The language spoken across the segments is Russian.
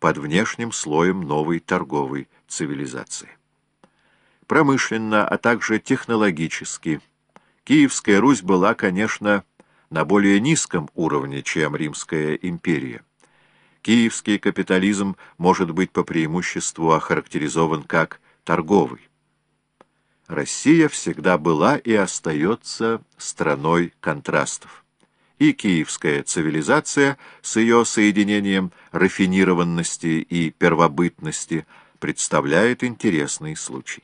под внешним слоем новой торговой цивилизации. Промышленно, а также технологически Киевская Русь была, конечно, на более низком уровне, чем Римская империя. Киевский капитализм может быть по преимуществу охарактеризован как торговый. Россия всегда была и остается страной контрастов. И киевская цивилизация с ее соединением рафинированности и первобытности представляет интересный случай.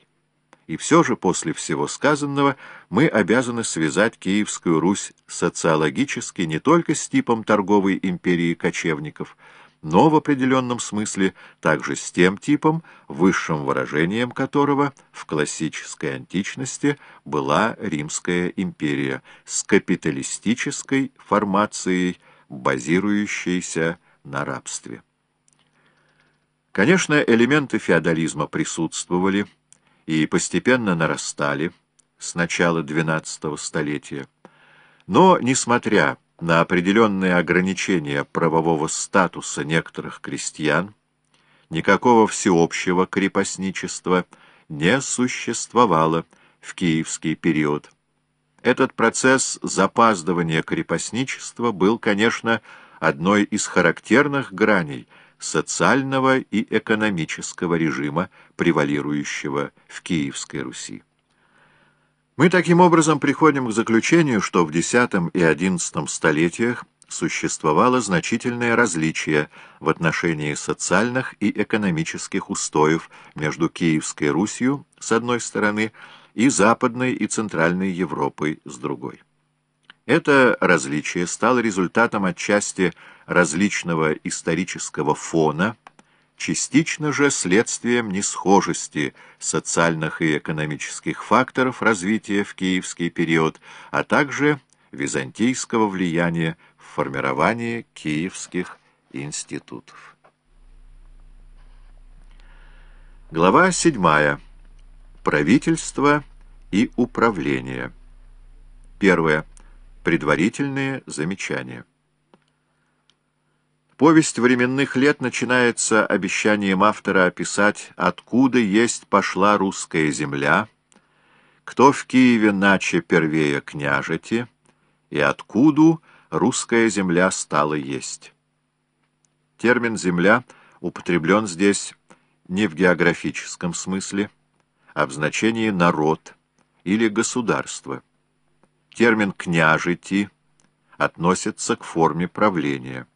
И все же после всего сказанного мы обязаны связать Киевскую Русь социологически не только с типом торговой империи кочевников, но в определенном смысле также с тем типом, высшим выражением которого в классической античности была Римская империя с капиталистической формацией, базирующейся на рабстве. Конечно, элементы феодализма присутствовали и постепенно нарастали с начала XII столетия, но, несмотря на определенные ограничения правового статуса некоторых крестьян, никакого всеобщего крепостничества не существовало в киевский период. Этот процесс запаздывания крепостничества был, конечно, одной из характерных граней социального и экономического режима, превалирующего в Киевской Руси. Мы таким образом приходим к заключению, что в X и XI столетиях существовало значительное различие в отношении социальных и экономических устоев между Киевской Русью, с одной стороны, и Западной и Центральной Европой, с другой. Это различие стало результатом отчасти различного исторического фона, частично же следствием несхожести социальных и экономических факторов развития в киевский период, а также византийского влияния в формировании киевских институтов. Глава 7. Правительство и управление. Первое. Предварительные замечания. Повесть временных лет начинается обещанием автора описать, откуда есть пошла русская земля, кто в Киеве наче первее княжете, и откуда русская земля стала есть. Термин «земля» употреблен здесь не в географическом смысле, а в значении «народ» или «государство». Термин «княжити» относится к форме правления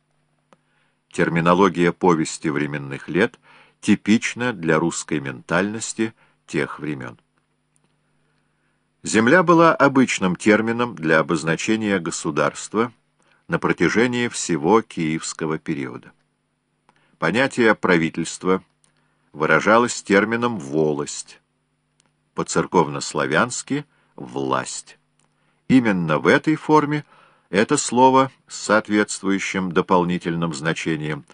терминология повести временных лет типична для русской ментальности тех времен. Земля была обычным термином для обозначения государства на протяжении всего киевского периода. Понятие правительства выражалось термином «волость», по-церковно-славянски «власть». Именно в этой форме – это слово с соответствующим дополнительным значением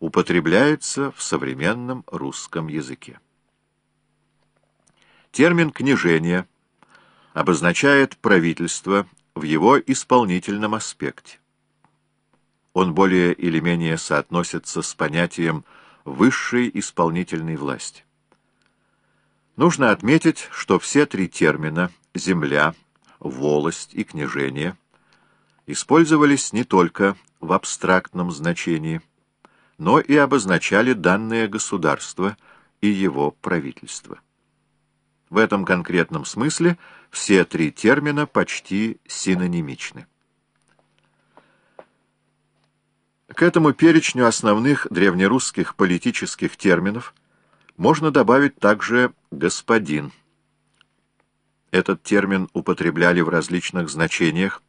употребляется в современном русском языке. Термин «княжение» обозначает правительство в его исполнительном аспекте. Он более или менее соотносится с понятием высшей исполнительной власти. Нужно отметить, что все три термина «земля», «волость» и «княжение» использовались не только в абстрактном значении, но и обозначали данное государство и его правительство. В этом конкретном смысле все три термина почти синонимичны. К этому перечню основных древнерусских политических терминов можно добавить также «господин». Этот термин употребляли в различных значениях,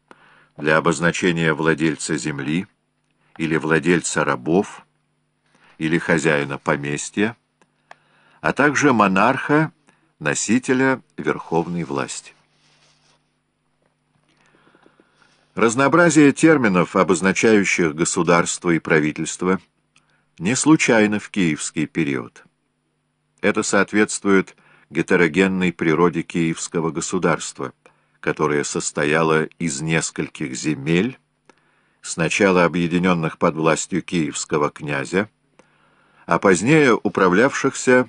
для обозначения владельца земли или владельца рабов или хозяина поместья, а также монарха, носителя верховной власти. Разнообразие терминов, обозначающих государство и правительство, не случайно в киевский период. Это соответствует гетерогенной природе киевского государства – которая состояла из нескольких земель, сначала объединенных под властью киевского князя, а позднее управлявшихся